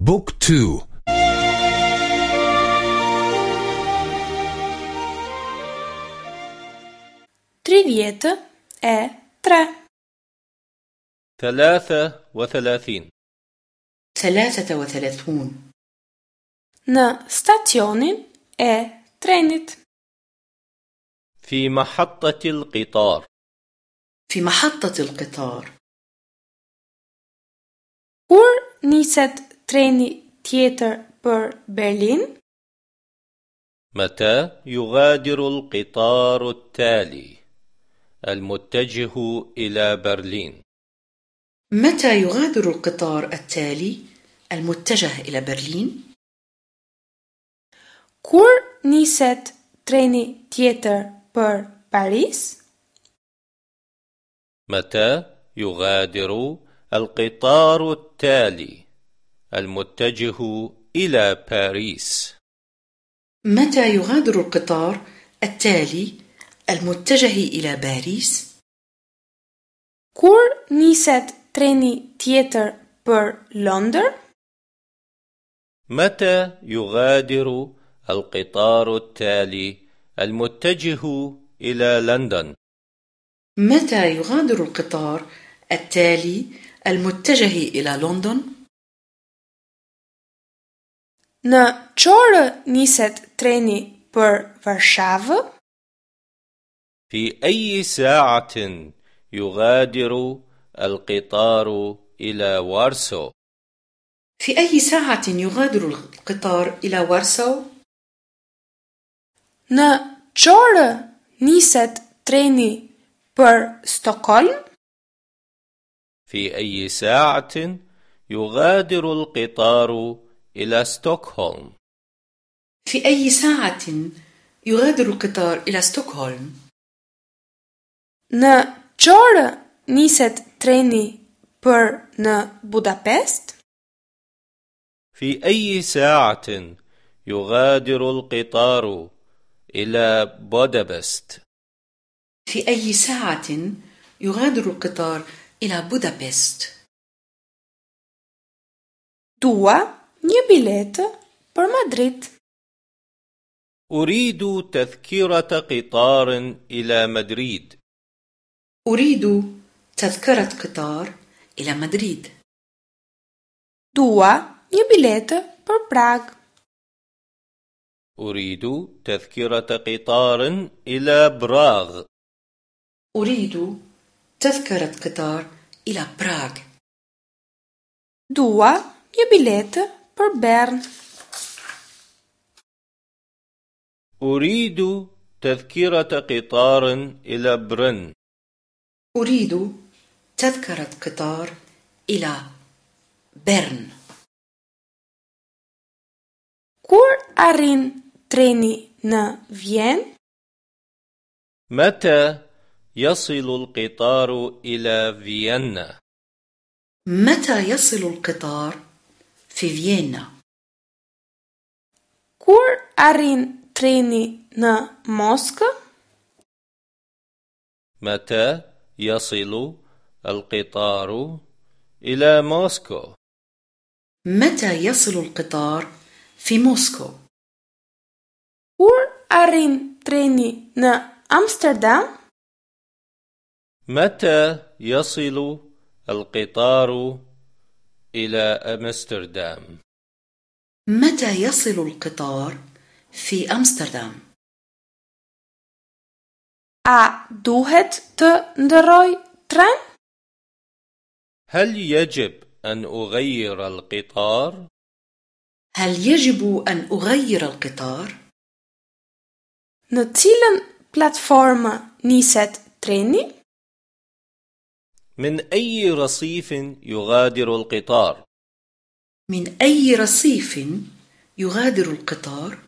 Book 2. Tridhjetë e tre ثلاثة وثلاثين. ثلاثة وثلاثون. Në stacionin e trenit في محطة القطار. في محطة القطار. Kur niset treni tjetër për Berlin متى يغادر القطار التالي المتجه إلى برلين متى يغادر القطار التالي المتجه إلى برلين؟ Kur niset treni tjetër për Paris متى يغادر القطار التالي المتجه إلى باريس متى يغادر القطار التالي المتجه إلى باريس؟ Kur niset treni tjetër për Londër متى يغادر القطار التالي المتجه إلى لندن متى يغادر القطار التالي المتجه إلى لندن؟ Në çore niset treni për Varshavë? في أي ساعة يغادر القطار إلى وارسو في أي ساعة يغادر القطار إلى وارسو؟ Në çore niset treni për Stockholm? في أي ساعة يغادر القطار إلى ستوكهولم في أي ساعة يغادر القطار إلى ستوكهولم؟ Në çore niset treni për në Budapest? في أي ساعة يغادر القطار إلى بودابست في أي ساعة يغادر القطار إلى بودابست؟ Dua Një biletë për Madrid. Uridu tëthkirata kitarën ila Madrid. Uridu tëthkirat kitar ila Madrid. Dua një biletë për Prag. Uridu tëthkirata kitarën ila Prag. Uridu tëthkirat kitar ila Prag. Dua një biletë për Bern. أريد تذكرة قطار إلى برن أريد تذكرة قطار إلى بيرن Kur arrin treni në Vjen? متى يصل القطار إلى فيينا؟ متى يصل القطار في فيينا؟ Kur arrin treni në Moskë? متى يصل القطار إلى موسكو؟ متى يصل القطار في موسكو؟ Kur arrin treni në Amsterdam? متى يصل القطار إلى أمستردام؟ متى يصل القطار في أمستردام؟ A duhet të ndërroj tren? هل يجب أن أغير القطار؟ هل يجب أن أغير القطار؟ Në cilën platformë niset treni? من أي رصيف يغادر القطار؟ من أي رصيف يغادر القطار؟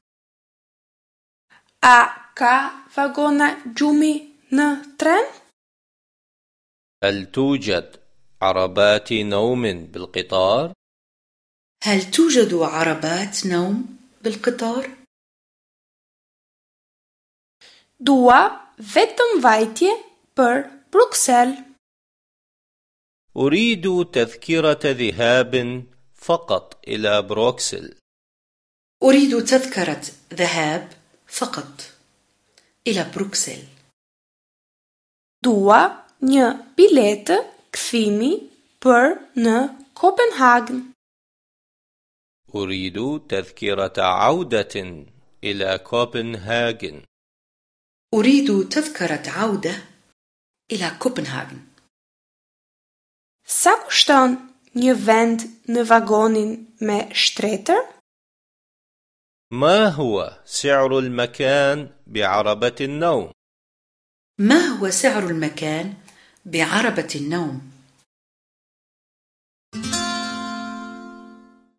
A ka vagona gjumi në tren? هل توجد عربات نوم بالقطار؟ هل توجد عربات نوم بالقطار؟ Dua vetëm vajtje për Bruxelles. أريد تذكرة ذهاب فقط إلى بروكسل. أريد تذكرة ذهاب فقط إلى بروكسل. Dua një biletë kthimi për në Kopenhagen. أريد تذكرة عودة إلى كوبنهاجن أريد تذكرة عودة إلى كوبنهاجن Sa kushton një vend në vagonin me shtretër? ما هو سعر المكان بعربة النوم؟ ما هو سعر المكان بعربة النوم؟